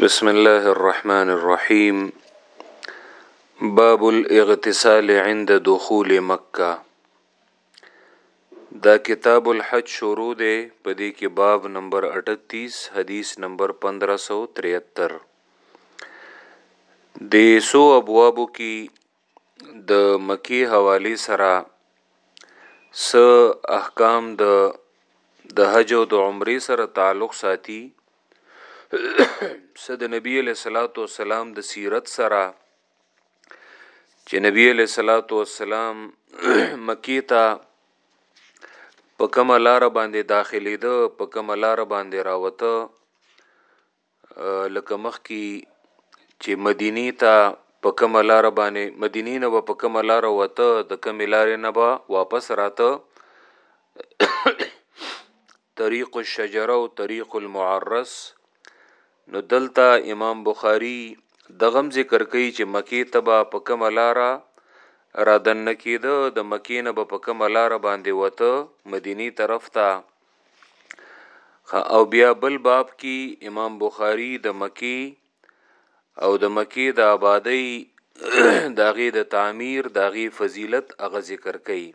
بسم الله الرحمن الرحيم باب الاغتسال عند دخول مکه دا کتاب الحج شروع دی په دې کې باب نمبر 38 حدیث نمبر 1573 د سو ابوابو کې د مکی حوالی سره س احکام د د حج او د عمره سره تعلق ساتي صد نبی علیہ الصلوۃ والسلام د سیرت سره چې نبی علیہ الصلوۃ والسلام مکی ته په کومه لار باندې داخلي ده په کومه لار باندې راوته لکه مخکي چې مدینی ته په کومه لار باندې مدینی نه په کومه لار وته د کومې لارې نه به واپس راته طریق الشجره او طریق المعرس نو دلته امام بخاری دغم ذکر کوي چې مکی تبا په کومه لار را دن کېده د مکی نه په کومه لار باندې وته مدینی طرف ته او بیا بل باب کی امام بخاری د مکی او د مکی د آبادی داغه د تعمیر داغه فضیلت هغه ذکر کړي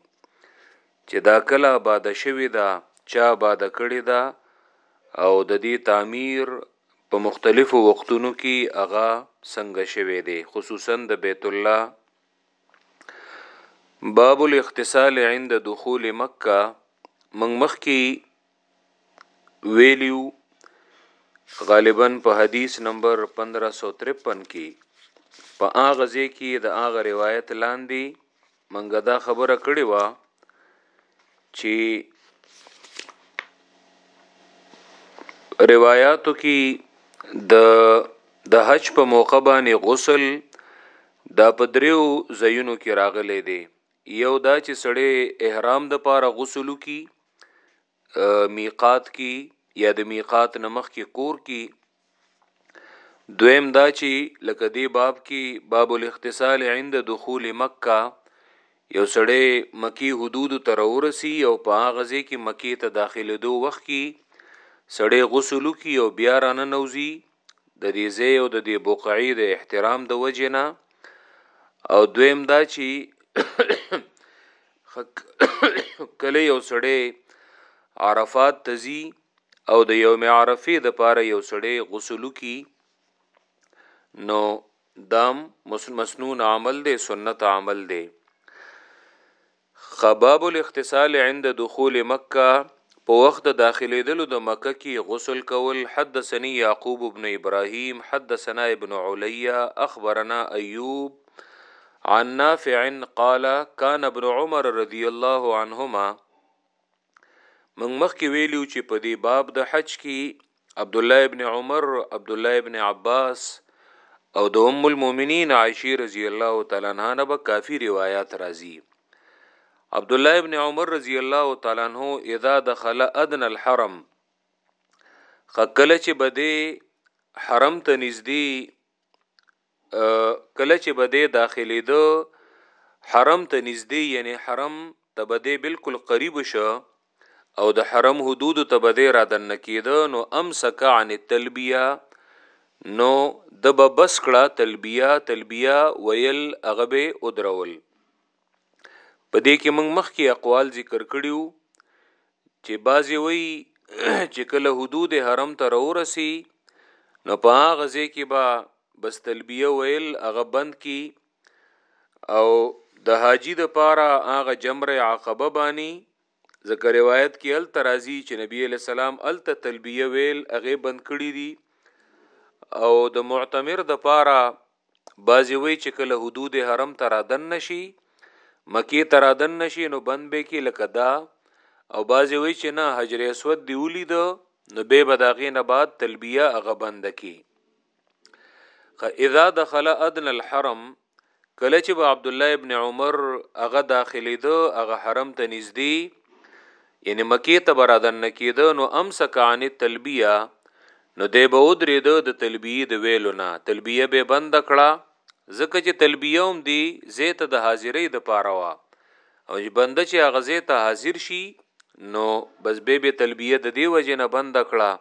چې دا کله آباد شوی دا چا آباد کړی دا او د دې تعمیر په مختلفو وختونو کې هغه څنګه شوی دی خصوصا د بیت الله باب الاغتسال عند دخول مکه موږ مخکې ویلیو غالبا په حدیث نمبر 1553 کې په هغه ځای کې د هغه روایت لاندې منګه دا خبره کړې و چې روایتو کې د د حج په موقع باندې غسل دا په دریو زینو کې راغلي دي یو دا چې سړی احرام د پاره غسل کی میقات کی یا د میقات نمخ کې کور کی دویم دا چې لکه دی باب کې باب الاختصال عند دخول مکه یو سړی مکی حدود تر ورسی او په هغه ځای کې مکی ته داخله دو وخت کې سړی غسل کی او بیا را نه نوځي د دې ځای او د دې بقعې د احترام د وجې نه او دویم دا چې کله یو سړی عرفات تزي او د یوم عرفه د پاره یو سړی غسل کی نو دام مسنون عمل دی سنت عمل دی خباب الاختصال عند دخول مکه په وخت د داخليدلو د مکه کې غسل کول حدثني يعقوب ابن ابراهيم حدثنا ابن عليا اخبرنا ايوب عن نافع قال كان ابن عمر رضي الله عنهما موږ مخکې ویلو چې په دې باب د حج کې عبد الله ابن عمر عبد الله ابن عباس او د ام المؤمنین عائشه رضی الله تعالی عنها نه به کافی روایت راځي عبد الله ابن عمر رضی الله تعالی عنہ اذا دخل ادن الحرم خکل چې بده حرم ته نږدې کله چې به دی داخلېده حرم ته نږدې یعنی حرم ته به دی بالکل قریب شه او د حرم حدود ته به دی رادنه کېده نو امسک عن التلبیه نو د به بس کړه تلبیه تلبیه ویل هغه به ودرول په دې کې موږ مخکې اقوال ذکر کړیو چې بعضې وایي چې کله حدود حرم ته راورسي نو په هغه ځای کې به بس تلبیه ویل هغه بند کی او د حاجی د پاره هغه جمره عقبه بانی ذکر روایت کې ال ترازی چې نبی علی السلام ال ته تلبیه ویل هغه بند کړی دي او د معتمر د پاره بعضی وی چې کله حدود حرم ته رادن نشي مکی ته رادن نشي نو بند به کی لکه دا او بعضی وی چې نه حجر اسود دی ولید نو به بداغې نه بعد تلبیه هغه بند کی اذا دخل ادن الحرم کله چې عبد الله ابن عمر هغه داخلي دو هغه حرم ته نږدې یعنی مکې ته به رادننه کېده نو امسک عن التلبیه نو دی به ودرېده د تلبیې د ویلو نه تلبیه به بنده کړه ځکه چې تلبیه هم دې ځای ته د حاضرۍ دپاره وه او چې بنده چې هغه ځای ته حاضر شي نو بس به به تلبیه د دې وجې نه بنده کړه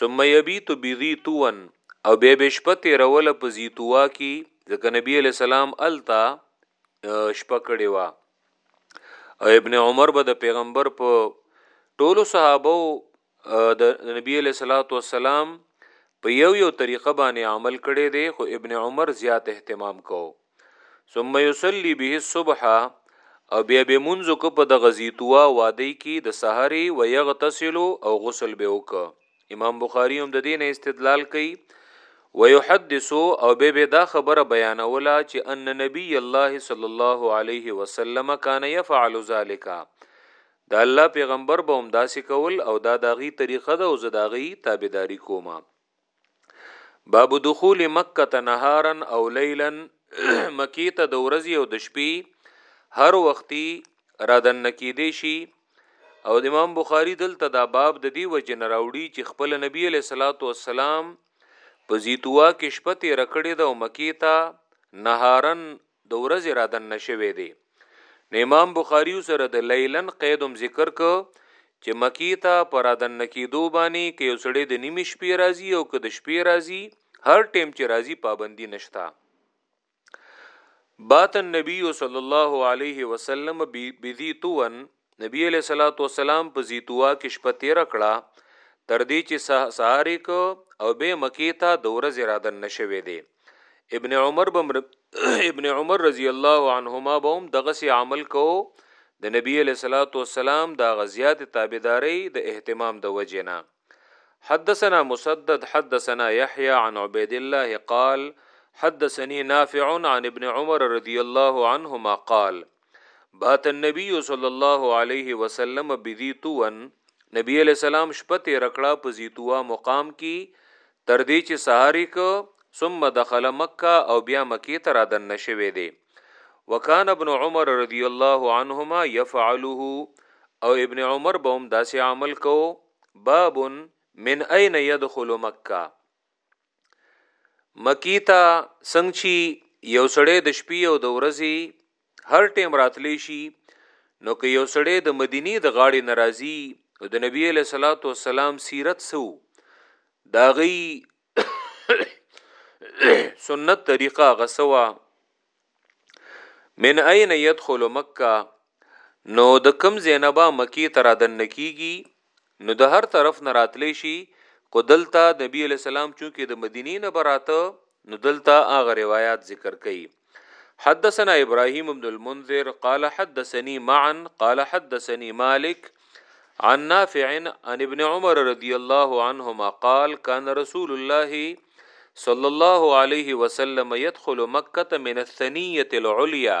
ثم یبیت بذی توون او بیا به شپه تیروله په زیتوا کې ځکه نبی علی السلام التا شپه کړې وه او ابن عمر به د پیغمبر په ټولو صحابه د نبی علیہ الصلوۃ والسلام په یو یو طریقه باندې عمل کړي دي خو ابن عمر زیات اهتمام کو ثم یصلی به الصبح او بیا به منځ کو په د غزیتوا وادي کې د سحری و یغتسل او غسل به وکړه امام بخاری هم د دین استدلال کوي ويحدثو او به به دا خبره بیانولا چې ان نبی الله صلی الله علیه وسلم کان يفعل ذلک دا الله پیغمبر به هم داسې کول او دا داغي طریقه ده او زداغي تابعداري کوما باب دخول مکه نهارا او لیلا مکی ته د ورځې او د شپې هر وختي را دن کېدې شي او د امام بخاری دلته دا باب د دی وجه نه راوړي چې خپل نبی علیه الصلاۃ والسلام په زیتوا کې شپه تیر کړې ده او مکی ته نهارن د ورځې را دن نشوي دی نو امام بخاری سره د لیلن قیدم ذکر ک چې مکی ته پر دن نکیدو باندې کې وسړې د نیمه شپې راځي او که د شپې راځي هر ټیم چې راځي پابندي نشتا بات النبی صلی الله علیه وسلم بذی توان نبی علیہ الصلوۃ والسلام په زیتوا کې شپه تیر کړه تر دې چې سهار ک او به مکی ته د ورځې را دن نشوي دي ابن عمر بم ابن عمر رضی الله عنهما به هم دغه سي عمل کو د نبی له صلوات و سلام د غزيات تابعداري د اهتمام د وجنه حدثنا مسدد حدثنا يحيى عن عبيد الله قال حدثني نافع عن ابن عمر رضي الله عنهما قال بات النبي صلى الله عليه وسلم بذيتون نبی علیہ السلام شپه تیر کړه په زیتوا مقام کې تر دې چې سهار یې که ثم دخل مکه او بیا مکې ته را دننه شوی دی وکان ابن عمر رضی الله عنهما یفعله او ابن عمر به هم داسې عمل کو باب من اين يدخل مکه مکی ته څنګه چې یو سړی د شپې او د ورځې هر ټیم راتلی شي نو که یو سړی د مدینه د غاړې ناراضي نو د نبی له صلوات و سلام سیرت سو دا غي سنت طریقه غسوا من اين يدخل مکه نو د کم زینبا مکی ترادن کیږي نو د هر طرف نه راتلی شي خو دلته نبی علی السلام چونکه د مدینه نه براته نو دلته هغه روایت ذکر کړي حدثنا ابراهيم بن المنذر قال حدثني معا قال حدثني مالك عن نافع عن ابن عمر رضي الله عنهما قال كان رسول الله صلى الله عليه وسلم يدخل مكة من الثنية العليا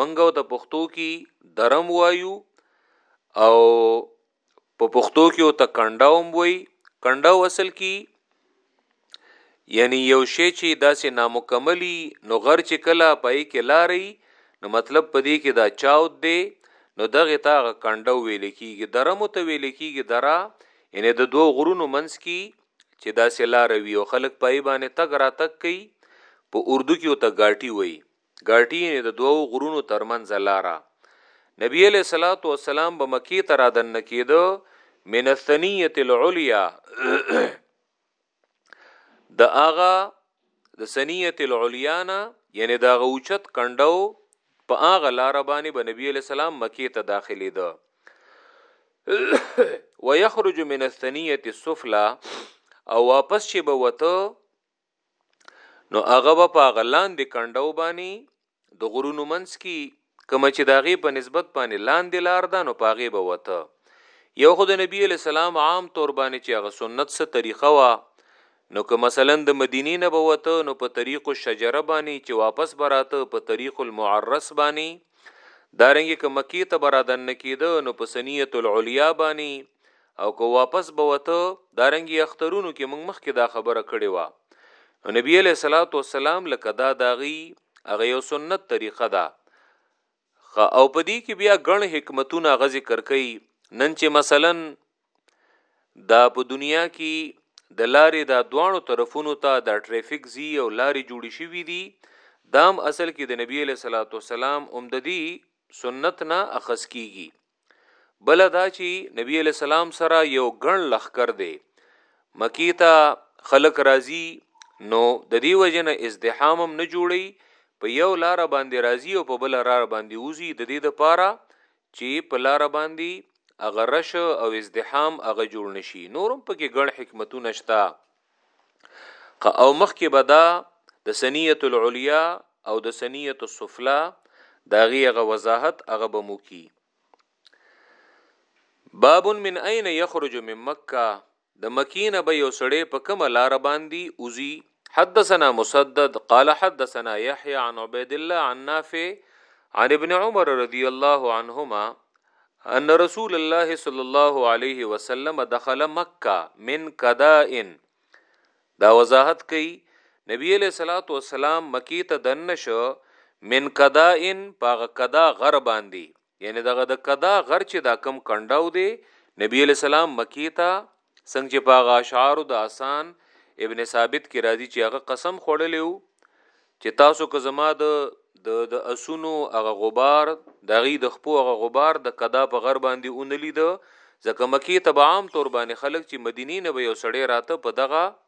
منګه او ته پښتو کی درم وایو او په پښتو کې او ته کنډه هم وای کنډه اصل کی یعنی یو شی چې داسې نامکملی نو غر چې کله پای کې لاري نو مطلب پدې کې دا چاود دی نو دغه تا کنډه ویل کیږي درم ته ویل کیږي درا یعنی د دوو غرونو منس کی چې داسې لار وی او خلک پای باندې تګ را تک کوي په اردو کې او ته گاټي وای ګاټین د دوو غرونو ترمنځ لاره. نبی علیه الصلاة والسلام به مکې ته رادننه کېده، من الثنیة العلیا د هغه د ثنیة العلیا نه یعنې د هغه اوچت کنډو په هغه لاره باندې به نبی علیه السلام مکې ته داخلېده ويخرج من الثنية السفلى او واپس چې به وته نو هغه به په هغه لاندې کنډو باندې د غرونو منځ کې کوم چې د هغې په نسبت باندې لاندې لار ده نو په هغې به وته یو خو د نبی علی سلام عام طور باندې چې هغه سنت سره طریقه وا نو که مثلا د مدینې نه به وته نو په طریق الشجره باندې چې واپس براته په طریق المعرس باندې دارنګ که مکی ته برادن کېده نو په سنیت العلیا باندې او که واپس به وته دارنګي اخترونو کې موږ مخکې دا خبره کړې وه نو نبی علیه الصلاۃ والسلام لکه دا داغي هغه یو سنت طریقه ده او په دې کې بیا ګڼ حکمتونه غ ذکر کوي نن چې مثلا دا په دنیا کې د لارې دا دوانو طرفونو ته دا ټریفیک زی او لارې جوړی شوی دي دام اصل کې د نبی له صلوات والسلام اومددي سنت نه اخص کیږي بله دا چې نبی علی السلام سره یو ګڼ لخر دی مکی ته خلق راضی نو د دې وجنه ازدحام هم نه جوړي په یو لار باندې راضی او په بل لار باندې وزي د دې د پاره چې په لار باندې اغه رش او ازدحام اغه جوړ نشي نورم پکې ګڼ حکمتونه شته او مخکې به دا د سنیت العلیا او د سنیت السفلا دا غیغه وضاحت هغه به مو کی باب من اين يخرج من مکه د مکینه به یو سړی په کومه لار باندې اوزی حدثنا مسدد قال حدثنا يحيى عن عبيد الله عن نافع عن ابن عمر رضي الله عنهما ان رسول الله صلی الله علیه وسلم دخل مکه من قدائن دا وضاحت کوي نبی علیہ الصلوۃ والسلام مکی ته دن شو من قدائن پاغه قدا غر باندې یعنی دغه د قدا غر چې دا کم کنداو دی نبی علیہ السلام مکی ته څنګه چې په هغه اشعارو د حسان ابن ثابت کې راځي چې هغه قسم خوړلی وو چې تاسو که زما د د د اسونو هغه غبار د غي د خپو هغه غبار د قدا په غر باندې اونلید ځکه مکی تبعام تور باندې خلک چې مدینی نه به یو سړی راته په دغه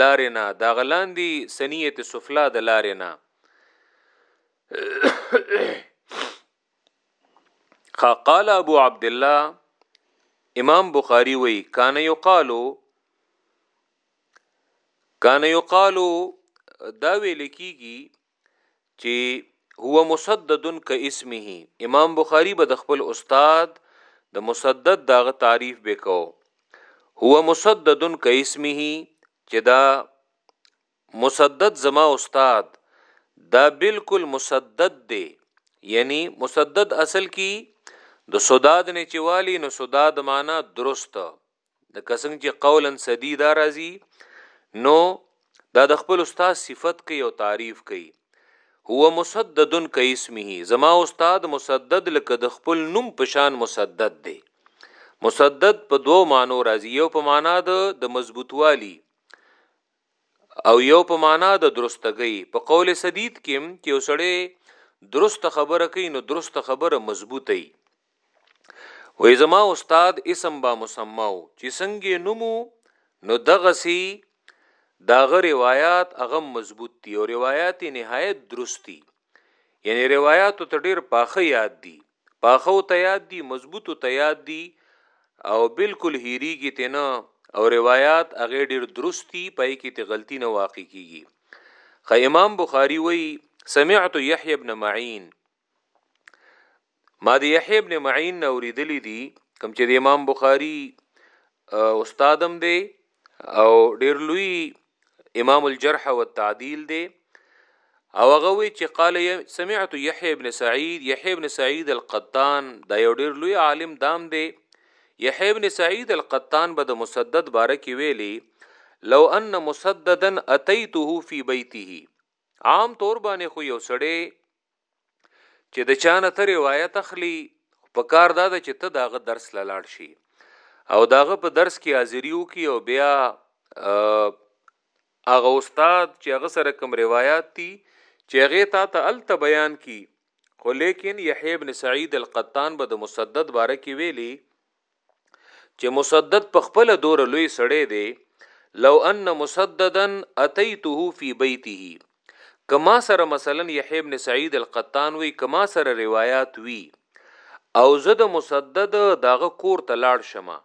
لارې نه دا غلاندی سنیت سفلا د لارې نه قال ابو عبد الله امام بخاری وی کان یقالو کان یقالو دا ویل کیږي چی هو مسدد که اسمه امام بخاری به د خپل استاد د مسدد داغه تعریف به کو هو مسدد که اسمه چې دا مسدد زما استاد دا بالکل مسدد دی یعنی مسدد اصل کی د سداد نه چوالی نو سداد معنا درست د کسنګ چې قولا سدی دا راځي نو دا د خپل استاد صفت کوي او تعریف کوي هو مسدد ک اسمه زما استاد مسدد لکه د خپل نوم پشان مسدد دی مسدد په دوو معنو راځي یو په معنا د د مضبوطوالي او یو په معنا د درستګۍ په قول سدید کې چې وسړی درست خبره کوي نو درست خبره مضبوطه وي وې زما استاد اسم با مسماو چې څنګه نومو نو دغسی داغه روایت هغه مضبوط دي او روایت نهایت درستی یعنی روایت ته ډیر پاخه یاد دي پاخه ته یاد دي مضبوط ته یاد دي او بالکل هیریږي ته نه او روایت هغه ډیر درستی پای کې ته غلطی نه واقع کیږي خ امام بخاری وی سمعت یحیی ابن معین ما دی یحیی ابن معین نه اوریدلی دی کوم چې د امام بخاری استادم دی او ډیر لوی امام الجرح والتعدیل دی او هغه وی چې قال سمعت یحیی ابن سعید یحیی ابن سعید القطان دا یو ډیر لوی عالم دام دی یحیی ابن سعید القطان به د مسدد باره کې ویلی لو ان مسددا اتیته فی بیته عام طور باندې خو یو سړی چې د چا نه ته روایت اخلي خو په کار دا ده چې ته داغه درس لالاړ شي او داغه په درس کې حاضری وکي او بیا هغه استاد چې هغه سره کوم روایت دي چې هغه تا ته الته بیان کی خو لیکن یحیی ابن سعید القطان به د مسدد باره کې ویلي چې مسدد په خپل دور لوی سړی دی لو ان مسددا اتیته فی بیته کما سره مثلا یحیی ابن سعید القطان وی کما سره روایت وی او زه د مسدد دغه کور ته لاړ شمه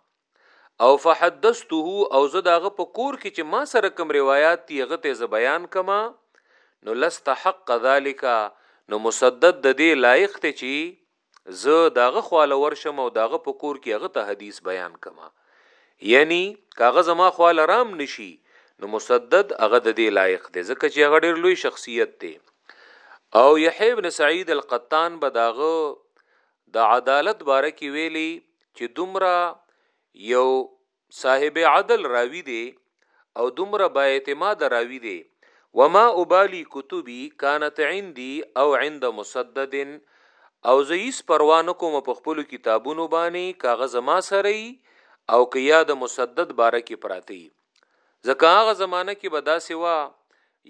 او فحدثته او زه دغه په کور کې چې ما سره کوم روایت دی هغه ته زه بیان کما نو لست حق ذالک نو مسدد د دې لایق ته چې زه د هغه خواله ورشم او د هغه په کور کې هغه ته حدیث بیان کما یعنی کاغه زما خواله رام نشي نو مسدد هغه د دې لایق دی ځکه چې هغه ډیر لوی شخصیت دی او یحیی ابن سعید القطان به داغه د عدالت باره کې ویلي چې دومره یو صاحب عدل راوی دی او دومره با اعتماده راوی دی وما ابالی کتبی کانت عندی او عند مسدد او زه هیڅ پروا نه کوم په خپلو کتابونو باندې که هغه زما سره یي او که یا د مسدد باره کې پراته یي ځکه هغه زمانه کې به داسې وه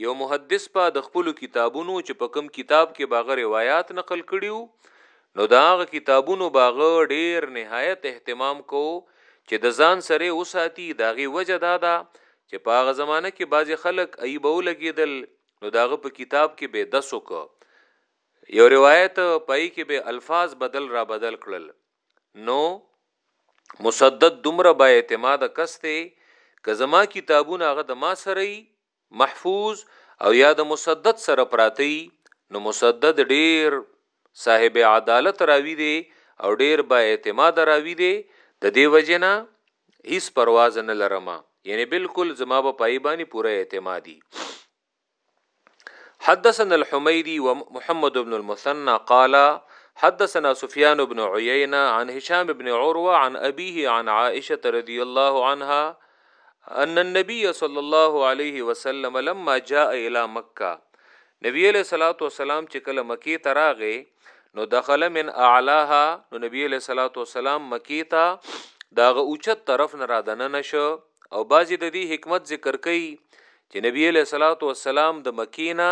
یو محدث به د خپلو کتابونو چې په کوم کتاب کې به هغه روایات نقل کړي وو، نو د هغه کتابونو به هغه ډېر نهایت اهتمام کوو چې د ځان سره یې وساتي، د هغې وجه دا ده چې په هغه زمانه کې بعضې خلک ای به ولګېدل نو د هغه په کتاب کې به یې دس وکړ، یو روایت په هغې کې به یې الفاظ بدل را بدل کړل، نو مسدد دومره با اعتماده کس دی که زما کتابونه هغه د ما سره وي، محفوظ او یا د مسدد سره پراته یی نو مسدد ډیر صاحب عدالت راوی دی او ډیر با اعتماد راوی دی د دی وجه نه هیڅ پرواز نه لرم یعنی بالکل زما به پای باندې پوره اعتمادی حدثنا الحميدي ومحمد بن المثنى قال حدثنا سفيان بن عيينة عن هشام بن عروة عن أبيه عن عائشة رضي الله عنها ان النبي صلی الله علیه وسلم لما جاء الى مکه نبی علیہ الصلوۃ والسلام چې کله مکی ته راغې نو دخل من اعلاها نو نبی علیہ الصلوۃ والسلام مکی ته داغه اوچت طرف نه را دنه نشو او بعضی د دې حکمت ذکر کوي چې نبی علیہ الصلوۃ والسلام د مکینا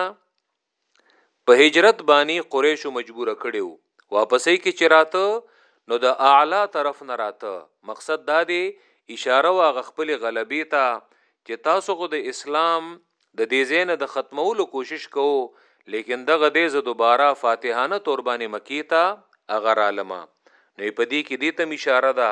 په هجرت بانی قریشو مجبور کړیو واپسی کې چې راته نو د اعلی طرف نه راته مقصد دا دی اشاره واغه خپل غلبی ته چې تاسو خو د اسلام د دې زینه د ختمولو کوشش کوو لیکن دغه دې زه دوباره فاتحانه توربانې مکی ته اغه رالمه نو په دې کې دې تم اشاره ده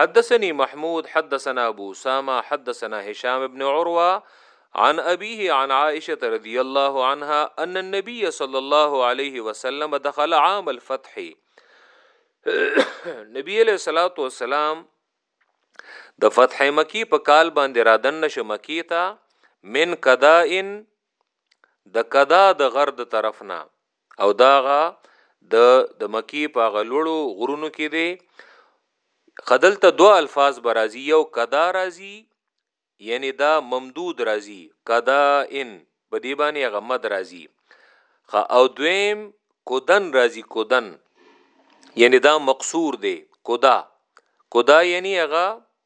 حدثني محمود حدثنا ابو اسامه حدثنا هشام ابن عروه عن ابيه عن عائشه رضي الله عنها ان النبي صلى الله عليه وسلم دخل عام الفتح نبی علیہ الصلوۃ والسلام د فتح مکی په کال باندې را دن نشه مکی ته من کدائن د کدا د غرد طرفنا او دا غا د د مکی په هغه لوړو غرونو کې دی خدلته دو الفاظ برازي یو کدا رازي یعنی دا ممدود رازي کدا ان په دی باندې هغه مد رازي خ او دویم کودن رازي کودن یعنی دا مقصور دی کودا کودا یعنی هغه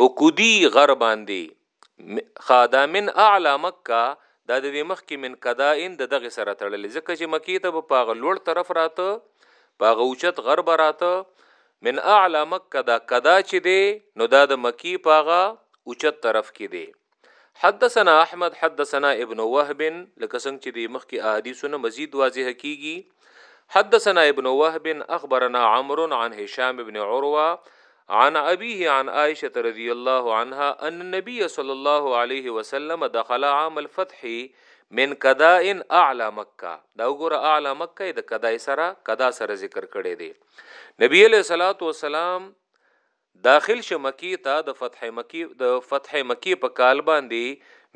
په کودی غر باندې خادا من اعلى مکه دا د دې مخ کې من کدا ان د دغه سره تړلې ځکه چې مکه ته په پاغه لوړ طرف راته پاغه اوچت غرب راته من اعلى مکه دا کدا چې دی نو دا د مکی پاغه اوچت طرف کې دی حدثنا احمد حدثنا ابن وهب لکه څنګه چې د مخکې احادیثونه مزید واضح کیږي حدثنا ابن وهب اخبرنا عمرو عن هشام ابن عروه عن ابيه عن عائشه رضي الله عنها ان النبي صلى الله عليه وسلم دخل عام الفتح من قضاء اعلى مکه دا وګوره اعلى مکه د قضاء سره قضا سره ذکر کړي دي نبی عليه الصلاه والسلام داخل شه مکې ته د فتح مکې د فتح مکې په کال باندې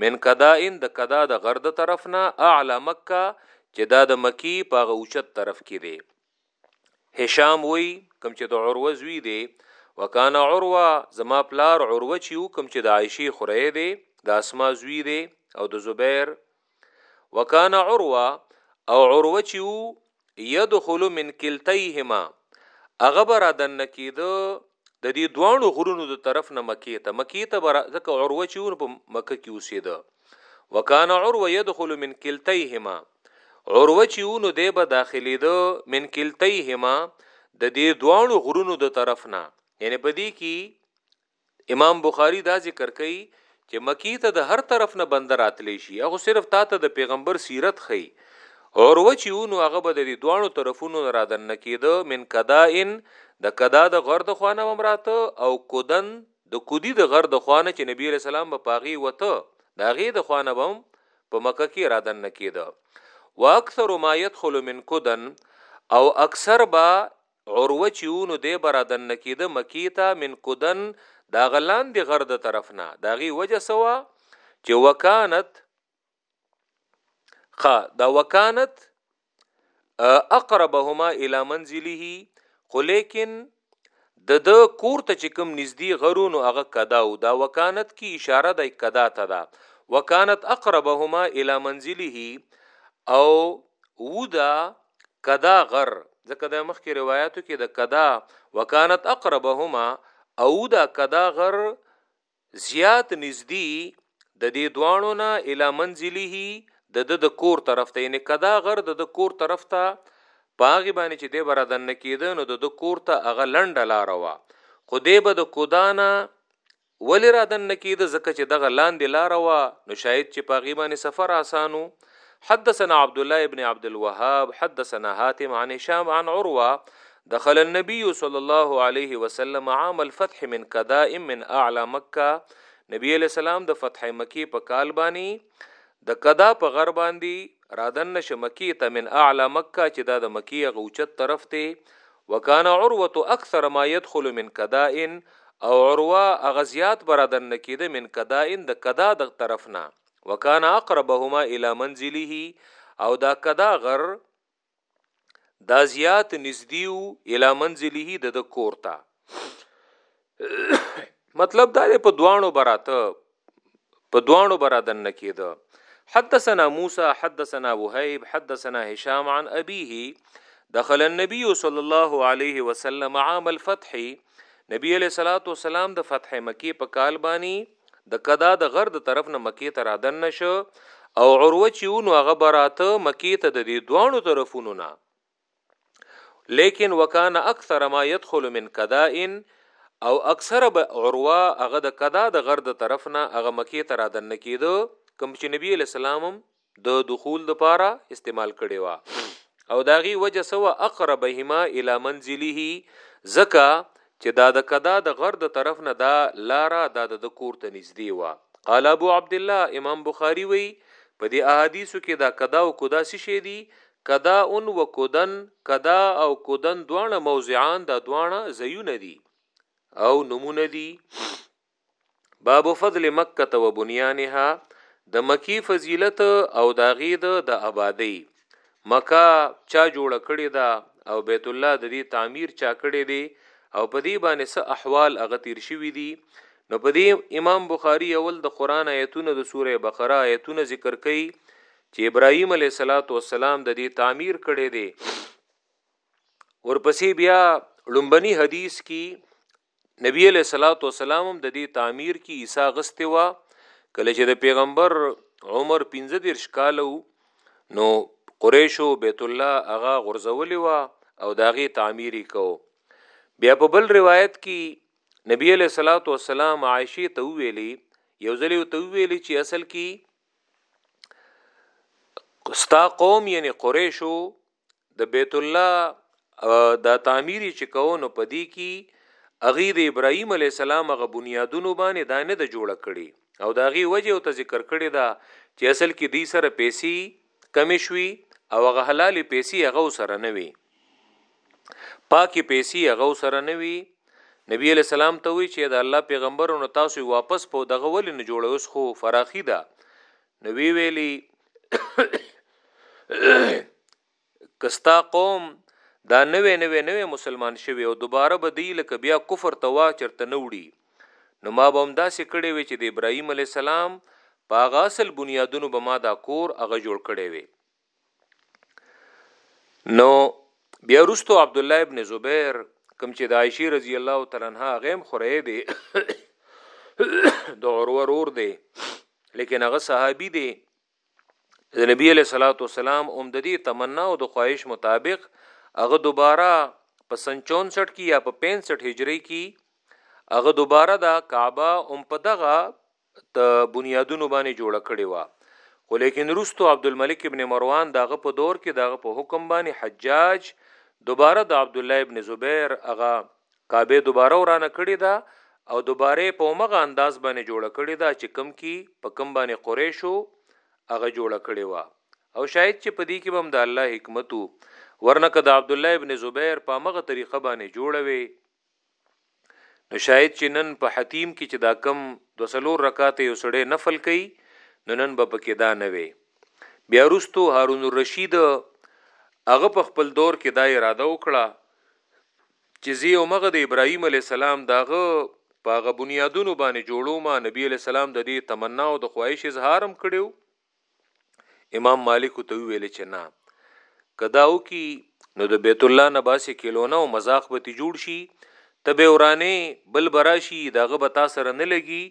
من کدائن د کدا د غر د طرف نه اعلی مکه چې دا د مکې په هغه اوچت طرف کې دی هشام وی کوم چې د عروه زوی دی وکانا عروه زما پلار عروه چې کوم چې د عائشه خورې دی د اسما زوی دی او د زبیر وکان عروه او عروه چې وو يدخل من کلتيهما هغه به را دننه کېده د دې دواړو غرونو د طرف نه مکې ته مکې ته به ځکه عروه چې ور په مکه کې اوسېده وکانه عروه يدخل من کلتيهما عروه چې ونو دی به داخليده من کلتيهما د دې دواړو غرونو د طرف نه یعنی په دې کې امام بخاری دا ذکر کوي چې مکې ته د هر طرف نه بنده راتلی شي هغه صرف تا ته د پیغمبر سیرت ښیي عروه چې و نو هغه به د دې دواړو طرفونو نه رادننه کېده من کدائن د کدا د غر د خوا نه به هم راته او کدن د کدي د غر د خوا نه چې نبي علیه السلام به په هغې وته د هغې د خوا نه به هم په مکه کې رادننه کېده واکثر ما يدخل من کدن او اکثر به عروه چی وو نو دی به رادننه کیده مکی ته من قدن د هغه لاندې غر د طرف نه د هغې وجه څه وه چې وکانت ښه دا وکانت اقربهما الی منزله خو لیکن د د کور ته چې کوم نږدې غرو نو هغه کدا او دا وکانت کی اشاره د کدا ته ده وکانت اقربهما الی منزله او ودا کدا غر ځکه د مخکې روایتو کې د کدا وکانت اقربهما او دا کدا غر زیات نږدې د دې دوانو نه اله منزله د د کور طرف ته یعنی کدا غر د د کور طرف ته پاغي باندې چې د برادن نه کېده نو د د کور ته اغه لنډه لار وا خو دې به د کودانا ولې را دننه کېده ځکه چې دغه لاندې لاره وه نو شاید چې په هغې باندې سفر اسان و حدثنا عبدالله ابن عبدالوهاب حدثنا حاتم عن هشام عن عروه دخل النبي صلی الله علیه وسلم عام الفتح من کدائم من اعلى مکه نبی علیہ السلام د فتح مکی په کال باندې د کدا په غر باندې رادنه شه مکی ته من اعلی مکه چې دا د مکی هغه اوچت طرف ته وکانه عروه اکثر ما يدخل من کدائن او عروه هغه زیات برادنه کېده من کدائن د کدا د طرف نه وکانه اقربهما الى منزله او دا کدا غر دا زیات نږدې وو الی منزله د د کور ته مطلب دا په دوانو براته په دوانو برا دنه کېده حدثنا موسى حدثنا وهيب حدثنا هشام عن أبيه دخل النبي صلى الله عليه وسلم عام الفتح نبی علیہ الصلوۃ والسلام د فتح مکی په کال باندې د کدا د غر د طرف نه مکې ته را دننه شو او عروه چې و نو هغه به راته مکې ته د دې دواړو طرفونو نه لیکن وکان اکثر ما يدخل من کدائن او اکثر به عروه هغه د کدا د غر د طرف نه هغه مکې ته را دننه کېده کوم چې نبی له سلامم د دخول دپاره استعمال کړي وه او د هغي وجه څه وه اقربهما الى منزله ځکه چې دا د کدا د غر د طرف نه دا لاره دا د کور ته نږدې وه قال ابو عبد الله امام بخاری وی په دې احادیثو کې دا کدا او کدا څه شي دي کدا ان و کودن کدا او کودن دواړه موضعان دا دواړه زیونه دي او نمونه دي باب فضل مکه و بنیانها د مکی فضیلت او داغي د د آبادی مکه چا جوړ کړی دا او بیت الله د دې تعمیر چا کړی دی او په دې باندې څه احوال هغه تیر شوی دي نو په دې امام بخاری اول د قران آیتونه د سوره بقره آیتونه ذکر کړي چې ابراهیم علیه صلوات و سلام د دې تعمیر کړي دي ورپسې بیا لومبني حدیث کې نبی علیه الصلاة والسلام هم د دې تعمیر کې حصه اخیستې وه، کله چې د پیغمبر عمر پنځه دېرش کاله و، نو قریشو بیت الله هغه غورځولې وه او د هغې تعمیر یې کاوه. بیا په بل روایت کې نبی علیه الصلاة والسلام عایشې ته وویلې، یو ځل یې ورته وویلې چې اصل کې ستا قوم یعنې قریشو د بیت الله دا تعمیری چې کوو نو پدی کی اغي د ابراهیم علی السلام غ بنیادونو باندې دا نه د جوړ کړي او داغي وجه او ته ذکر کړي دا چې اصل کې دی سره پیسې کم شوي او غ حلال پیسې هغه سره نه وي پاکي پیسې هغه سره نه وي نبی علی السلام ته وی چې د الله پیغمبرونو تاسو واپس په دغه ول نه جوړوس خو فراخي ده نو وی ویلی کستا قوم دا نوې نوې نوې مسلمان شوی او دوباره به دی لکه بیا کفر ته وا چرته نه وړي نو ما به هم داسې کړی وي چې د ابراهیم علی السلام په هغه اصل بنیادونو به ما دا کور هغه جوړ کړی وي نو بیا وروسته عبد الله ابن زبیر کوم چې د عائشه رضی الله تعالی عنها غیم خورې دی د اورور اور دی لیکن هغه صحابي دی د نبی له صلوات و سلام اوم د دې تمنا او د خواهش مطابق هغه دوباره په سن 64 کې یا په 65 هجری کې هغه دوباره د کعبه اوم په دغه ته بنیادونو باندې جوړه کړې وه خو لیکن وروسته عبدالملک ابن مروان د هغه په دور کې د هغه په حکم باندې حجاج دوباره د عبدالله ابن زبیر هغه کعبه دوباره ورانه کړې ده او دوباره په همغه انداز باندې جوړه کړې ده چې کم کی په کم باندې قریشو هغه جوړه کړې وه او شاید چې په دې کې هم د الله حکمت ورنه که د عبد الله ابن زبیر په مغه طریقه باندې جوړوي نو شاید چې نن په حتیم کې چې دا کم دو سلور رکعات یو سړی نفل کوي نو نن به پکې دا نه وي بیا وروسته هارون الرشید هغه په خپل دور کې دا اراده وکړه چې زی او مغه د ابراهیم علی السلام داغه پاغه بنیادونو باندې جوړو ما نبی علی السلام د دې تمنا او د خواهش اظهارم کړیو امام مالک ته ویل چې نه کدا او کی نو د بیت الله نه باسي کیلونه او مزاق به تی جوړ شي تبه ورانه بل براشي دغه به تاسو سره نه لګي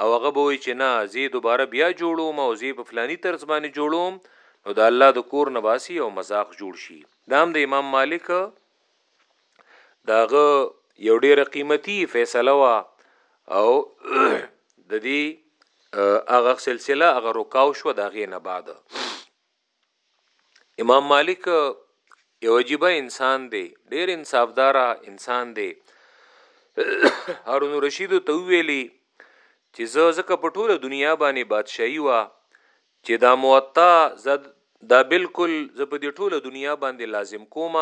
او هغه به وي چې نه زی دوباره بیا جوړوم او زی په فلانی طرز باندې جوړوم نو د الله د کور نه باسي او مزاق جوړ شي دام د امام مالک د هغه یو ډیره قیمتي فیصله وا او د دې هغه سلسله هغه رکاو شو دا غې نه بعد امام مالک یو عجیب انسان دی ډیر انصافدار انسان دی هارون رشید ته ویلی چې زه زکه په ټوله دنیا باندې بادشاہي وا چی دا معطا زه دا بلکل زه په دی ټوله دنیا باندی لازم کوم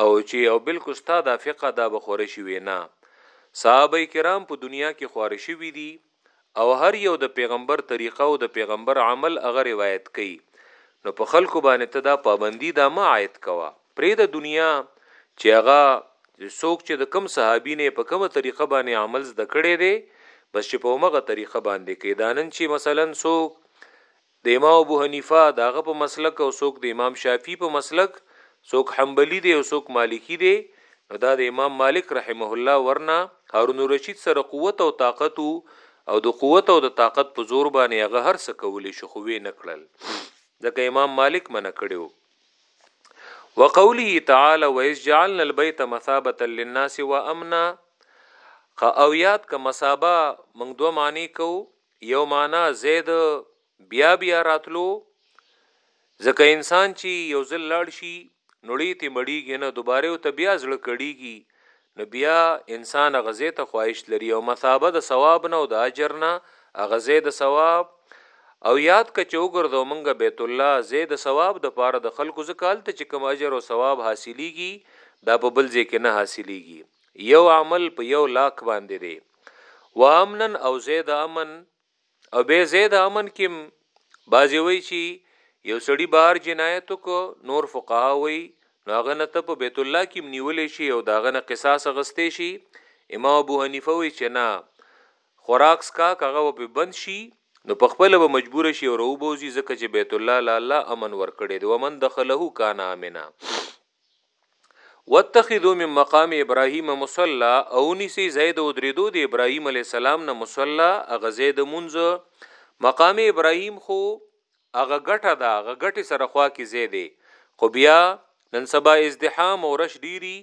او چی او بلکل ستا دا فقه دا به خوره شوی نه صحابه کرام په دنیا کی خواره شوی دی او هر یو د پیغمبر طریقه او د پیغمبر عمل هغه روایت کوي نو په خلکو باندی ته دا پابندی دا مه عاید کوه. پرېږده دنیا چې هغه څوک چې د کوم صحابي نه په کومه طریقه باندې عمل زده کړی دی بس چې په همغه طریقه باندې کې دا نن چې مثلا څوک د امام ابو حنیفه داغه په مسلک او څوک د امام شافعي په مسلک څوک حنبلي دی او څوک مالکی دی نو دا د امام مالک رحمه الله ورنه هارون الرشید سره قوت او طاقت او د قوت او د طاقت په زور باندې هغه هر څه کولی شو خو وې نکړل ځکه امام مالک منه کړو وقوله تعالی ویس جعلنا البیت مثابه للناس وامنا خ او یاد ک مثابه موږ دوه معنی کو یو معنا زید بیا بیا راتلو ځکه انسان چې یو ځل لاړ شي نوړی ته مړیږي نه دوباره او ته بیا زړه کړیږي نو بيا انسان هغه ځای ته خواهش لري او مثابه د ثواب نه او د اجر نه هغه ځای د ثواب او یاد ک چې وګرځو مونږه بیت الله ځای د ثواب د پاره د خلکو ځکال ته چې کوم اجر او ثواب حاصلېږي دا په بل ځای کې نه حاصلېږي یو عمل په یو لاک باندې دی وامنن او زید امن او بې ځایه امن کې هم بعضې وایي چې یو سړي بهر جنایت وکړ، نور فقها وایي نو هغه نه ته په بیت الله کې هم نیولی شې او د هغه نه قصاص اخیستی شې، امام ابو حنیفه وایي چې نه، خوراک څښاک هغه به پرې بند شي نو په خپله به مجبور شي او راوبوځي ځکه چې بیت الله له الله امن ورکړی دی، ومن دخله کان آمنا. واتخذو من مقام ابراهیم مصلا او نیسی ځای د ودریدو د ابراهیم علی السلام نه مصلا هغه ځای د مونځ مقام ابراهیم خو هغه ګټه ده هغه ګټه سره خوا کې ځای دی خو بیا نن سبا ازدحام او رش ډیری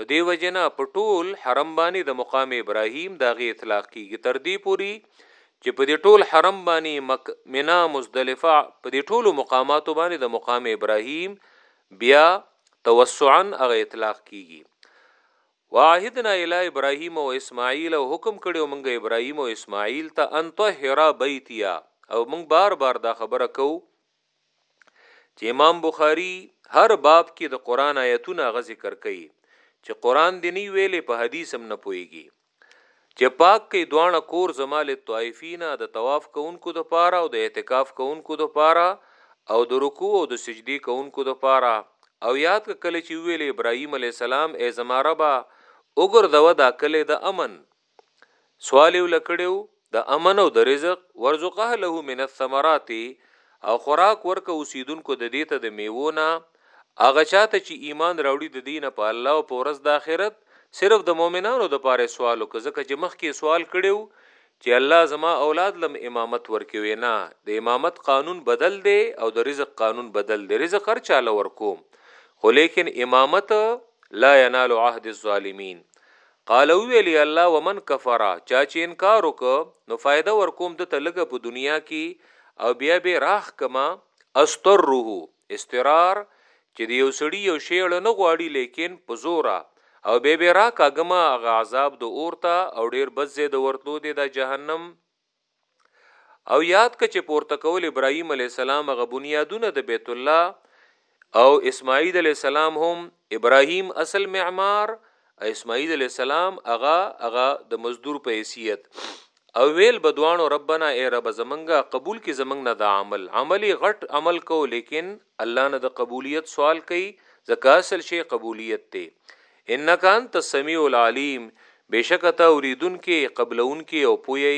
نو دی وجنه په ټول حرم باندې د مقام ابراهیم داغه اطلاق کیږي تر دې پوری چې په دې ټول حرم باندې مک منا مزدلفه په دې ټولو مقاماتو باندې د مقام ابراهیم بيا توسعاً هغه اطلاق کيږي. وعهدنا الي ابراهيم و اسماعيل او حکم کړو مونږ ابراهيم او اسماعيل ته ان طهرا بيتيا او مونږ بار بار دا خبره کوو چې امام بخاري هر باب کې د قرآن آيتونه هغه ذکر کوي چې قرآن دې نه ويلې په حديث هم نه پوهيږي چې پاک کړي دواړه کور زما للطائفین د طواف کوونکو دپاره او د اعتکاف کوونکو دپاره او د رکوع او د سجدې کوونکو دپاره او یاد کړه کله چې وویل ابراهیم علیه السلام ای زما ربه وګرځوه دا کلی د امن سوال یې له کړی وو د امن او د رزق، وارزق اهله من الثمرات، او خوراک ورکه اوسېدونکو د دې ته د مېوو نه، هغه چا ته چې ایمان راوړي د دې نه په الله او په ورځ د آخرت، صرف د مؤمنانو دپاره یې سوال وکړ ځکه چې مخکې یې سوال کړی وو چې الله زما اولاد له هم امامت ورکړي وې نه د امامت قانون بدل دی او د رزق قانون بدل دی رزق هر چا له ورکوم خو لېکن امامت لا ینال عهد الظالمین قال وویل ای الله ومن کفر چا چی انکار وکړ نو فایده ورکوم ده ته لږه په دنیا کی او بیا بی راخ کما استره استرار چی د یو سړی یو شی اړه نه غواړی لیکن په زوره او بیا بی راکاږمه هغه عذاب د اور ته او ډیر بد ځای د ورتلو دی دا جهنم. او یاد که چې پورته کول ابراهیم علی السلام هغه بنیادونه د بیت الله او اسماعیل علی السلام هم ابراهیم اصل معمار اسماعیل علی السلام هغه هغه د مزدور په حیثیت او ویل بدوانو ربنا ای رب زمنګا قبول کی زمنګ نه دا عمل عملی غټ عمل کو لیکن الله نه د قبولیت سوال کوي ځکه اصل شی قبولیت دی انک انت السمیع العلیم بشک ته اوریدونکې قبلونکې او پوی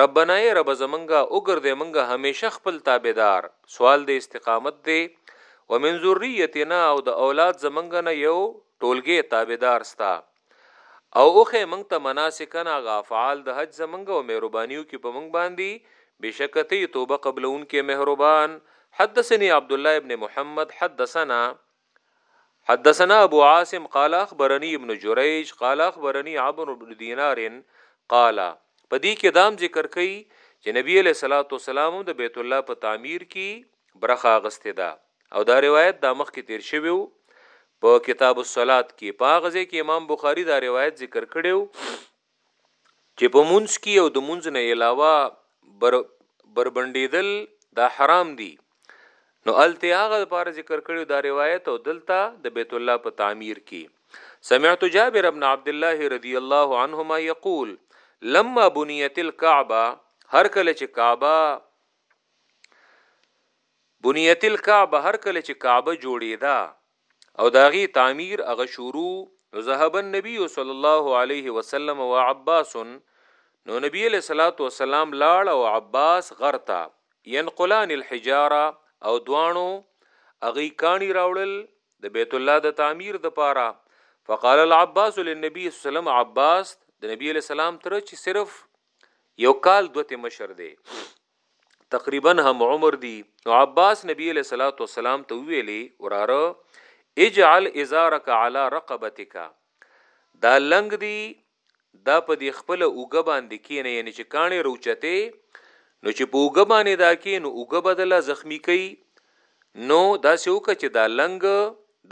ربنا ای رب زمنګا وګرځې منګه همیشه خپل تابعدار سوال د استقامت دی ومن ذریتنا او د اولاد زمنګ نه یو ټولګې تابعدار ستا او اوښی موږ ته مناسکنا هغه افعال د حج زمونږ او مهرباني وکړي په موږ باندي بېشکه ته يې توبه قبلوونکی مهربان حدثني عبدالله ابن محمد حدثنا حدثنا ابو عاصم قال اخبرني ابن جريج قال اخبرني عمرو بن دينار قال پدې کې دام ذکر کړي چې نبی له صلوات و سلام د بیت الله په تعمیر کې برخه غسته ده او دا روایت دا مخکې تیر شوی وو په کتاب الصلات کې په هغه ځای کې امام بخاری دا روایت ذکر کړی وو چې په مونږ کې او د مونږ نه علاوه بر بربندیدل دا حرام دي نو الته هغه لپاره ذکر کړی دا روایت او دلته د بیت الله په تعمیر کې سمعت جابر ابن عبد الله رضی الله عنهما یقول لما بنیت الكعبه هر کله چې کعبه بنیت الکعبه هر کله چې کعبه جوړیده او د هغې تعمیر هغه شروع نو ذهب النبی صلی الله علیه وسلم و عباس نو نبی علیہ الصلوۃ والسلام لاړ او عباس غرتا ينقلان الحجاره او دوانو اغي کانی راوړل د بیت الله د تعمیر د پاره فقال العباس للنبي صلی الله علیه وسلم عباس د نبی علیہ السلام تر چې صرف یو کال دوته مشر دی تقریبا هم عمر دي نو عباس نبی علیہ الصلوۃ والسلام ته ویلي وراره اجعل ازارک علی رقبتک دا لنګ دی دا په دې خپل اوګه باندې کینې یعنی چې کانې روچته نو چې په اوګه باندې دا کې نو اوګه بدله زخمی کوي نو دا سه وک چې دا لنګ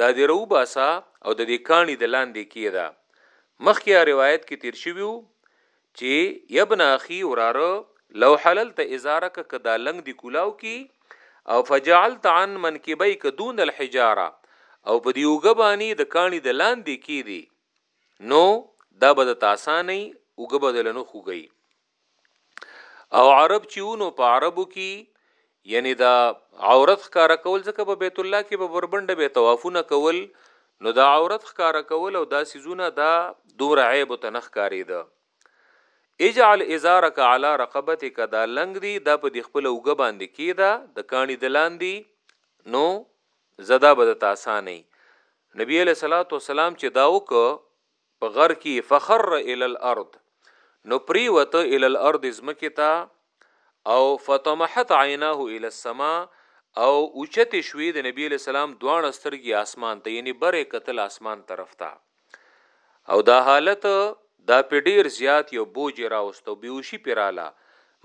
دا دې رو باسا او د دې کانې د لاندې کیدا مخکې روایت کې تیر شویو چی یبن اخی وراره لو حللت ازارک که دا لنګ دی کولاو کی او فجعلت عن منکبیک دون الحجاره او په دی اوږه بانی د کاڼی د لاندی کیدی نو دا به دته اسانه وی اوږه به دله نه خوږی او عرب چی وو نو په عربو کی یعنی د عورت ښکاره کول ځکه په بیت الله کې په بربنډه به طوافونه کول نو د عورت ښکاره کول او دا سیزونه دا دومره عیب ته نه ښکاریده اجعل ازارک علی رقبتک دا لنګ دی دا په د خپل اوګه باندې کیدا د کانی دلان دی نو زدا به د تاسانه نبی علیہ الصلوۃ والسلام چې دا وک په غر کي فخر الی الارض نو پريوته الی الارض ځمکي ته او فطمحت عيناه الی السماء او اوچتي شوي د نبي عليه السلام دواړه سترګي آسمان ته يعني بره کتل آسمان طرف ته او دا حالت دا په ډیر زیات یو بوج راوست او بیوشي پراله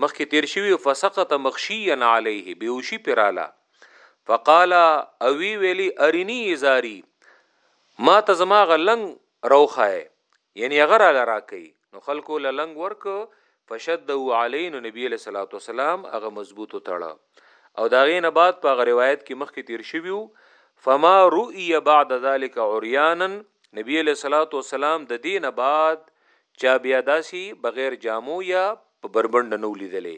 مخکې تیر شوی فسقط مخشيا عليه بیوشي پراله فقال اوی ویلی ارنی ازاری ما ته زما هغه لنګ راوښایه، یعنی هغه راله راکړئ، نو خلکو له لنګ ورکړ، فشده علی، نو نبی علیه الصلوة والسلام هغه مضبوط وتړه، او د هغې نه بعد په هغه روایت کې مخکې تیر شوي وو، فما روی بعد ذلک عریانا، نبی علیه الصلوة والسلام ددې نه بعد چا بیا داسې بغیر جامو یا په بربنډ نه و لیدلی.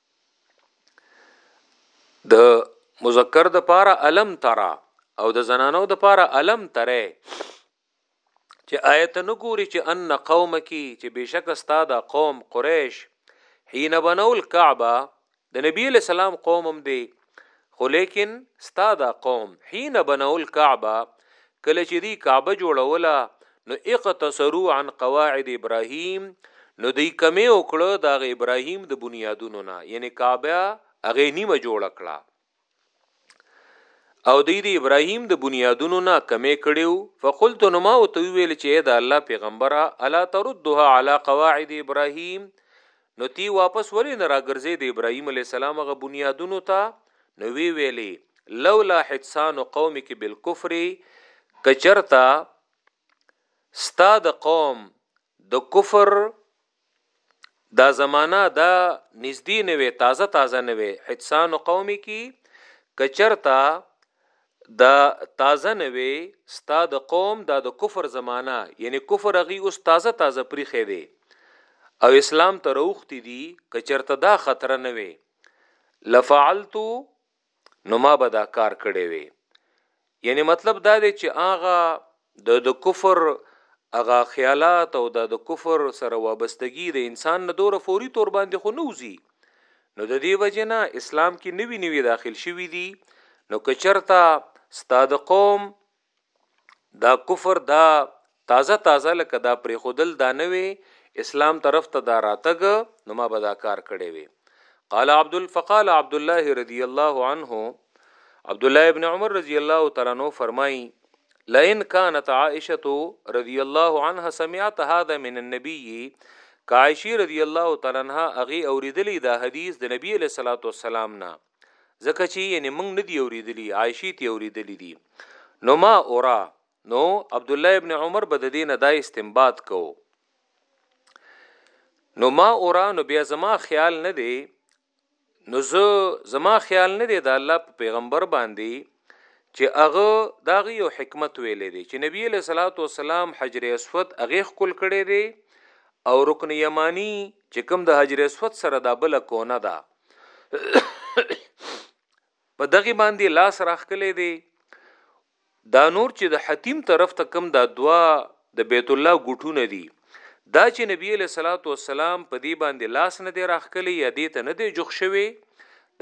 د مذکر د پاره علم ترا او د زنانو د پاره علم تره چې آیت نو ګوري چې ان قوم کی چې بشک استاد قوم قریش حين بنول کعبه د نبی له سلام قومم دی خو لیکن ستا دا قوم حين بنو الكعبه کله چې دی کعبه جوړوله نو اقتصروا عن قواعد ابراهيم نو دی کمی وکړه دا غ ابراهيم د بنیادونو نه یعنی کعبه هغه نیمه جوړ کړه او دی د ابراهيم د بنیادونو نه کمی کړیو فقلت نو ما او تو ویل چې دا الله پیغمبره الا تردها على قواعد ابراهيم نو تي واپس ولې نه راګرځې د ابراهيم عليه السلام هغه بنيادونو ته نو وې ويلې لولا حدثان قومك بالكفر که چرته ستا د قوم د کفر دا زمانہ دا نږدې نه وي تازه تازه نه وي حدثان قومي کی کچرتا دا تازه نه وې ستا د قوم دا د کفر زمانه یعنی کفر هغه اوس تازه تازه پریخې دی او اسلام ته روختي دي که چرته دا خطر نه وې لفعلتو نو ما به دا کار کړی وي یعنی مطلب دا دی چې هغه د د کفر هغه خیالات او د د کفر سره وابستګي د انسان نه دوره فوري تور باندې خو نه وزي نو د دې وجه نه اسلام کې نوی نوی داخل شوی دي نو کچرتا ستاد قوم دا کفر دا تازه تازه لکه دا پرې خودل دا نه وي اسلام طرف ته دا راتګ نو ما به دا کار کړی وي قال عبد الفقال عبد الله رضی الله عنه عبد الله ابن عمر رضی الله تعالی عنہ فرمایي لئن كانت عائشه رضی الله عنها سمعت هذا من النبي کعائشه رضی الله تعالی عنها اغي اوریدلی دا حدیث د نبی علیہ الصلوۃ والسلام نه ځکه چې یعنی موږ نه دی اوریدلی عائشه تی اوریدلی دی نو ما اورا نو عبد الله ابن عمر بد دین دا استنباط کو نو ما اورا نو بیا زما خیال نه دی نو زه زما خیال نه دی د الله په پیغمبر باندې چې هغه داغه یو حکمت ویلې دی چې نبی له صلوات و سلام حجر اسود هغه خپل کړي دی او رکن یمانی چې کوم د حجر اسود سره د بل کونه ده په دغه باندې لاس راخکلې دی دا نور چې د حتیم طرف ته کم دا دوا د بیت الله ګټونه دي دا چې نبی علیه الصلاۃ والسلام په دې باندې لاس نه دی راخکلی یا دې ته نه دی جوخ شوی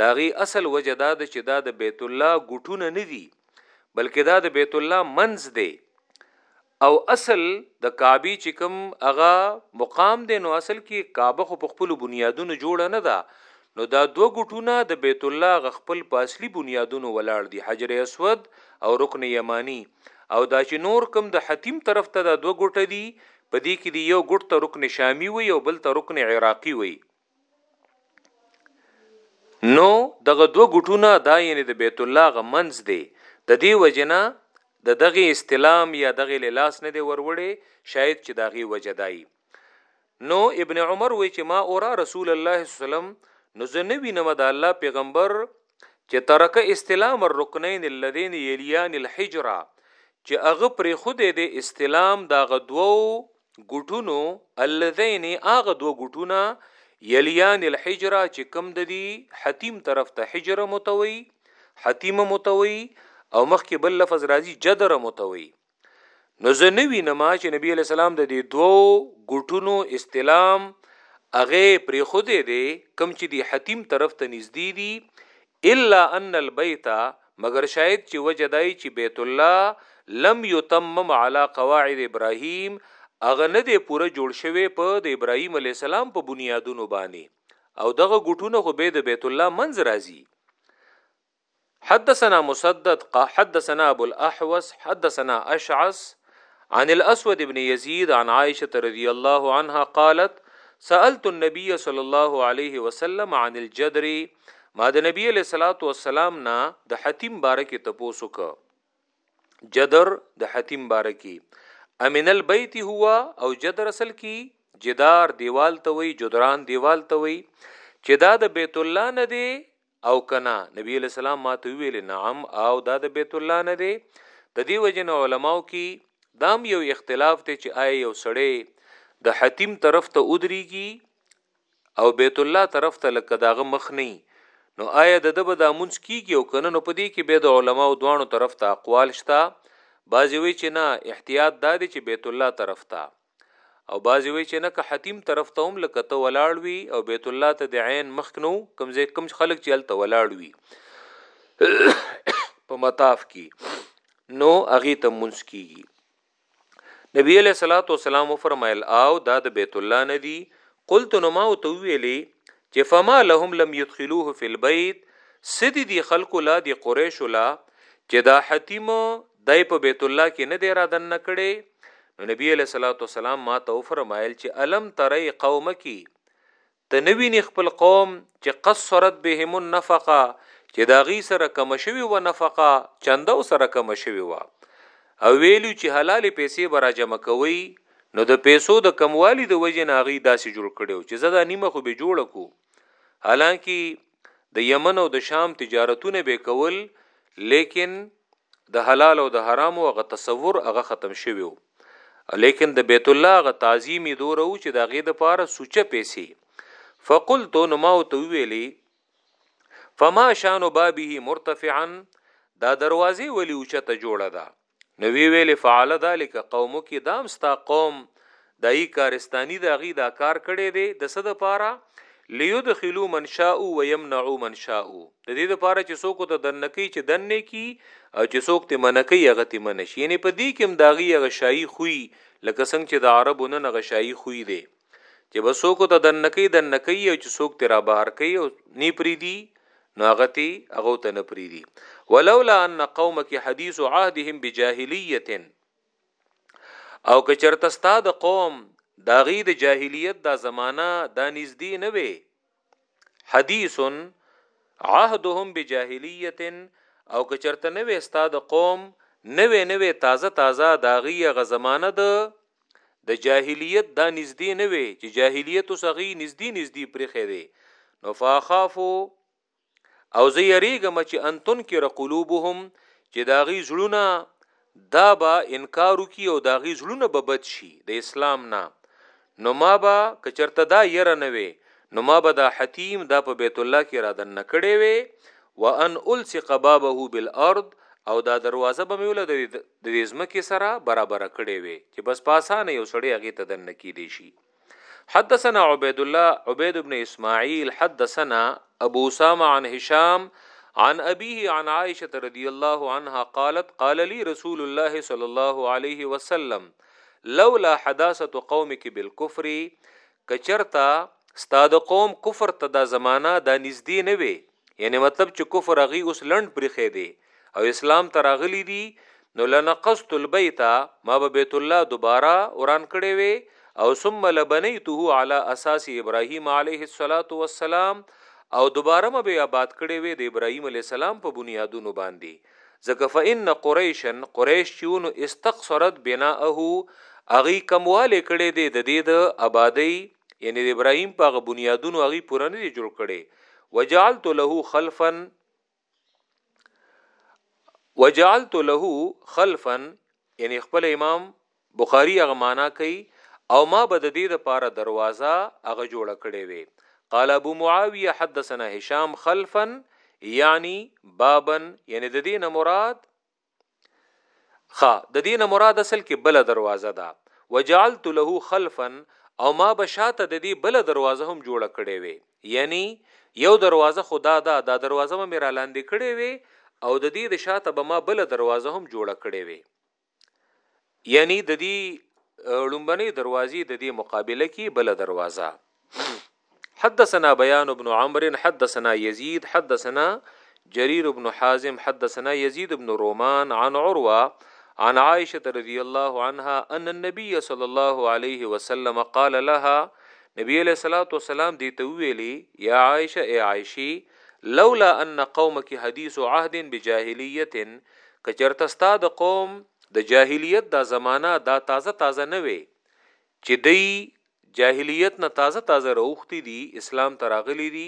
دا غي اصل وجه دا ده چې دا د بیت الله ګټونه نه دي بلکې دا د بیت الله منځ دی او اصل د کعبی چی کوم هغه مقام دی نو اصل کی کعبه خو په خپلو بنیادونو جوړه نه ده نو دا دوه ګوټونه د بیت الله هغه خپل په اصلی بنیادونو ولاړ دی حجر اسود او رکن یمانی او دا چی نور کوم د حتیم طرف ته دا دوه ګوټه دی په دی کی دی یو ګوټ ته رکن شامی وایی او بل ته رکن عراقی وایی. نو دغه دوه ګټونه دا یعنی د بیت الله غ منځ دی د دې وجنه د دغه استلام یا دغه لاس نه دی وروړي شاید چې داغي وجه دای نو ابن عمر وی چې ما اورا رسول الله صلی الله علیه وسلم نو زه نه وینم د الله پیغمبر چې ترک استلام الرکنین الذین یلیان الحجره چې هغه پرې خود د استلام دا غدوو ګوټونو، اللذین هغه دوه ګوټونه، یلیان الحجره چې کوم د دي حتیم طرف ته حجره متوي، حتیم متوي او مخکې بل لفظ راځي جدر متوي. نو زه نه وینم چې نبی علیه السلام د دې دوو ګوټونو استلام هغه پرې خودې دی کوم چې دی حتیم طرف ته نږدې دي الا ان البیت مګر شاید چی وجه دای چی بیت الله لم یتمم علی قواعد ابراهیم هغه نه دی پوره جوړ شوی په د ابراهیم علیه السلام په بنیادونو باندی او دغه ګوټونه خو بیا د بیت الله منځ راځی حدثنا مسدد حدثنا ابو الاحوس حدثنا اشعث عن الاسود ابن يزيد عن عائشه رضي الله عنها قالت سألت النبي صلى الله عليه وسلم عن الجدر ما د نبی علیہ الصلوۃ والسلام نه د حتیم بارکه تپوسو ک جدر د حتیم بارکی امن البیت هو او جدر اصل کی جدار دیوال ته وی جدران دیوال ته وی چې دا د بیت الله نه دی او کنا نبی علیہ السلام ما ته ویل نعم او دا د بیت الله نه دی د دې وجنه علماو کی دام یو اختلاف ته چې آی یو سړی د حتیم طرف ته ودریږي او بیت الله طرف ته لکه د هغه مخ نه وي نو آیا د ده به دا مونځ کیږي او کنه نو په دې کې بیا د علماوو دواړو طرف ته اقوال شته بعضې وایي چې نه احتیاط دا دی چې بیت الله طرف ته او بعضې وایي چې نه که حتیم طرف ته هم لکه ته ولاړ وي او بیت الله ته د عین مخ نو کوم ځای کوم خلک چې هلته ولاړ وي په مطاف کې نو هغې ته مونځ کیږي نبی علیہ الصلوۃ والسلام فرمایل او دا د بیت الله نه دی قلت نو ما تو ویلی چې فما لهم لم يدخلوه فی البيت سدی دی خلق لا دی قریش لا چې دا حتیم دای په بیت الله کې نه دی را دن کړي نو نبی علیہ الصلوۃ والسلام ما تو فرمایل چې الم تری قومکی ته نه وینې خپل قوم چې قصرت بهم النفقه چې د هغوی سره کمه شوې وه نفقه، چنده ورسره کمه شوې وه او ویل یې چې حلالې پیسې به راجمع کوئ، نو د پیسو د کموالي د وجې نه هغوی داسې جوړ کړي وو چې ځه دا نیمه خو به جوړه کړو، حالانکه. د یمن او د شام تجارتونه به کول لیکن د حلال او د حرامو هغه تصور هغه ختم شوی و لیکن د بیت الله هغه تعظیم یې دوره و چې د هغې دپاره سوچه پیسې فقلت نو ما ورته وویلې فما شان بابه مرتفعا دا دروازې ولې اوچته جوړه ده نو وی ویل فعل ذلک قومک دام ستا قوم دای کارستانی دا غی دا کار کړي دی د صد پاره ليدخلوا من شاء ويمنعوا من شاء د دې لپاره چې څوک ته دنکی چې دنه کی او چې څوک ته منکی هغه ته منشي یعنی په دې کې هم داغي هغه شای خوې لکه څنګه چې د عربو نه هغه شای خوې دی چې به څوک ته دنکی دنکی او چې څوک ته را بهر کوي او نی پریدي نو هغه تی هغه ته نه پریدي ولولا ان قومک حدیث عهدهم بجاهلیت او که چرته ستاد قوم داغي د جاهلیت دا زمانہ دا نږدې نه وي حدیث عهدهم بجاهلیت او که چرته نوې ستا د قوم نوې نوې تازه تازه داغي غ زمانه د د جاهلیت دا نږدې نوې چې جاهلیت سغي نږدې نږدې پرې خېده نو فاخافو او زه یریګم چې ان تنکر قلوبهم چې داغي زړونه دا به انکار وکي او داغي زړونه به بد شي د اسلام نه نو ما به کچرته دا یره نه وي نو ما به دا حتیم دا په بیت الله کې را دن نکړې وي وان الصق بابه بالارض او دا دروازه به میول د دې ځمکې سره برابر کړې وي چې بس پاسانه یو سړی هغه ته دن نکې دی شي حدثنا عبيد الله عبيد بن اسماعيل حدثنا ابو اسامه عن هشام عن ابيه عن عائشه رضي الله عنها قالت قال لي رسول الله صلى الله عليه وسلم لولا حداثه قومك بالكفر کچرتا استاد قوم کفر ته دا زمانہ دا نږدې نه وي یعنی مطلب چې کفر هغه اوس لند پرخې دی او اسلام ته راغلی دی نو لنقصت البيت ما به بیت الله دوباره وران کړي وي او ثم لبنيته على اساس ابراهيم عليه الصلاه والسلام او دوباره ما به آباد کړي وي د ابراهيم عليه السلام په بنیادونو باندې ځکه فإن قريشا قريش چونو استقصرت بناءه اغي کمواله کړي دي د دې د آبادی یعنی د ابراهیم په هغه بنیادونو هغه پوره نه دی جوړ کړي وجعلت له خلفا وجعلت له خلفا یعنی خپل امام بخاری هغه معنا کوي او ما به د دې د پاره دروازه هغه جوړ کړي وي قال ابو معاويه حدثنا هشام خلفا یعنی بابا یعنی د دې نه مراد خا د دې نه مراد اصل کې بله دروازه ده، وجعلت له خلفا او ما به شاته د دې بله دروازه هم جوړه کړې وې، یعنی یو دروازه خو دا ده، دا دروازه به مې را لاندې کړې وې او د دې د شاته به ما بله دروازه هم جوړه کړې وې. یعنی ددی ړومبنی دروازی ددی مقابله کی بل دروازه حدثنا بیان بن عمر حدثنا یزید حدثنا جریر بن حازم حدثنا یزید بن رومان عن عروه عن عائشه رضی الله عنها ان النبي صلی الله علیه وسلم قال لها نبی علیہ الصلوۃ والسلام دی ته ویلی یا عائشه ای عائشی لولا ان قومک حدیث عهد بجاهلیه کچرتستا د قوم د جاهلیت دا زمانه دا تازه تازه نه وی چی دی جاهلیت نه تازه تازه راوختی دی اسلام ته راغلی دی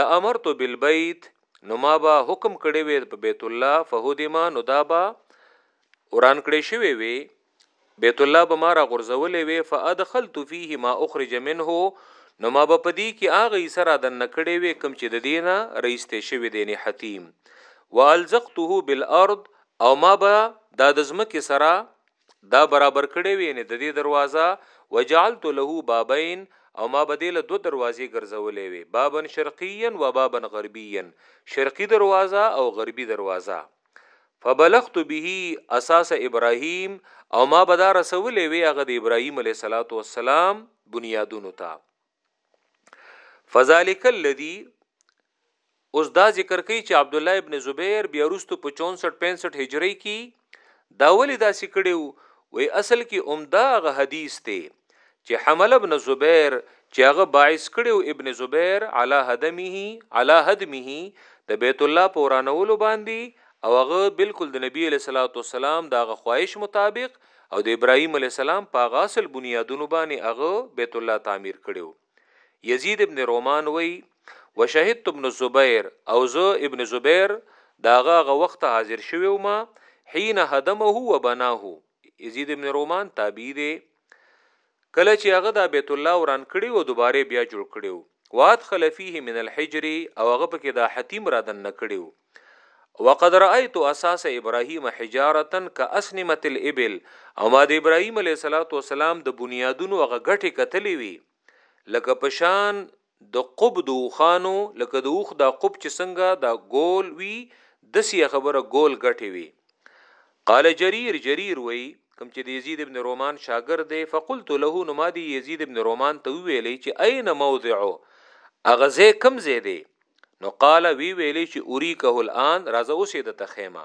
لامرت بالبیت نو ما به حکم کړی وی په بیت الله فهدما نو دا به وران کړی شوی وی بیت الله به ما را غرزولې وی فادخلت فيه ما اخرج منه نو ما به پدی کې اغه یې سره د نکړې وی کم چې د دینه رئیسته شوی دینه حتیم والزقته بالارض او ما به دا د ځمکې سره دا برابر کړې وې، یعنې ددې دروازه، وجعلت له بابین او ما به دې له دوه دروازې ګرځولې وې، بابا شرقیا و بابا غربیا، شرقي دروازه او غربي دروازه، فبلغت به اساس ابراهیم او ما به دا رسولې وې هغه د ابراهیم علیه السلام بنیادونو ته. فذلک الذی اوس دا ذکر کوي چې عبد الله ابن زبیر بیا وروسته په 64 65 هجری کې دا ولې داسې کړیو وې اصل کې عمده غ حدیث ته چې حمل ابن زبیر چې هغه باعث کړیو ابن زبیر علی هدمه علی هدمه د بیت الله پورانولو باندې او هغه بالکل د نبی صلی الله علیه وسلم دا خواهش مطابق او د ابراهیم علیه السلام په هغه اصل بنیادونو باندې هغه بیت الله تعمیر کړو یزید ابن رومان وی وشهدت ابن الزبیر او زه ابن زبیر داغه غ وخت حاضر شوی ما حين هدمه وبناه یزید ابن رومان تابعی دی کله چي هغه دا بيت الله وران کړي او دوباره يې بيا جوړ کړي وو، وادخل فيه من الحجر او هغه پکي دا حطيم را دننه کړي وو، وقد رايت اساس ابراهيم حجارة کاسنمة الابل او ما د ابراهيم عليه السلام د بنيادونو هغه ګټي کتلي وي لکه په شان د قب د اوښانو لکه د اوښ دا قب چې څنګه دا ګول وي دسې یې خبره ګول ګټې وي قال جریر جریر وی کوم چې د یزید ابن رومان شاګر دی فقلت له نو ما دی یزید ابن رومان ته ویلې چې اين موضعو اغزه کم زیده نو قال وی ویلې چې اوریکه الان راځه اوسې د تخیمه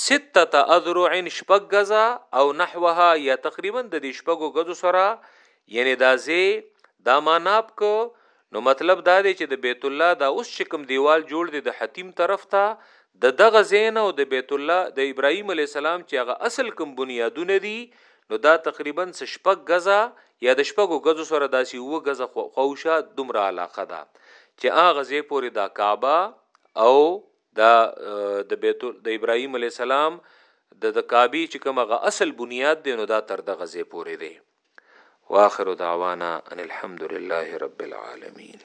سته اذرع شپږ غزا او نحوها یا تقریبا د دې شپږو غزو سره یعنی دا زی دا ماناب کو نو مطلب دا دی چې د بیت الله دا اوس چې کوم دیوال جوړ دی د حتیم طرف ته د دغه زین او د بیت الله د ابراهیم علی السلام چې هغه اصل کوم بنیادونه دي نو دا تقریبا شپږ غزا یا د شپږو غزو سره داسي و غزا خوښه دومره علاقه ده چې هغه زی پورې دا کعبه او دا د بیت د ابراهیم علی السلام د د کعبه چې کوم غ اصل بنیاد دی نو دا تر دغه ځې پورې دی واخر دعوانا ان الحمد لله رب العالمین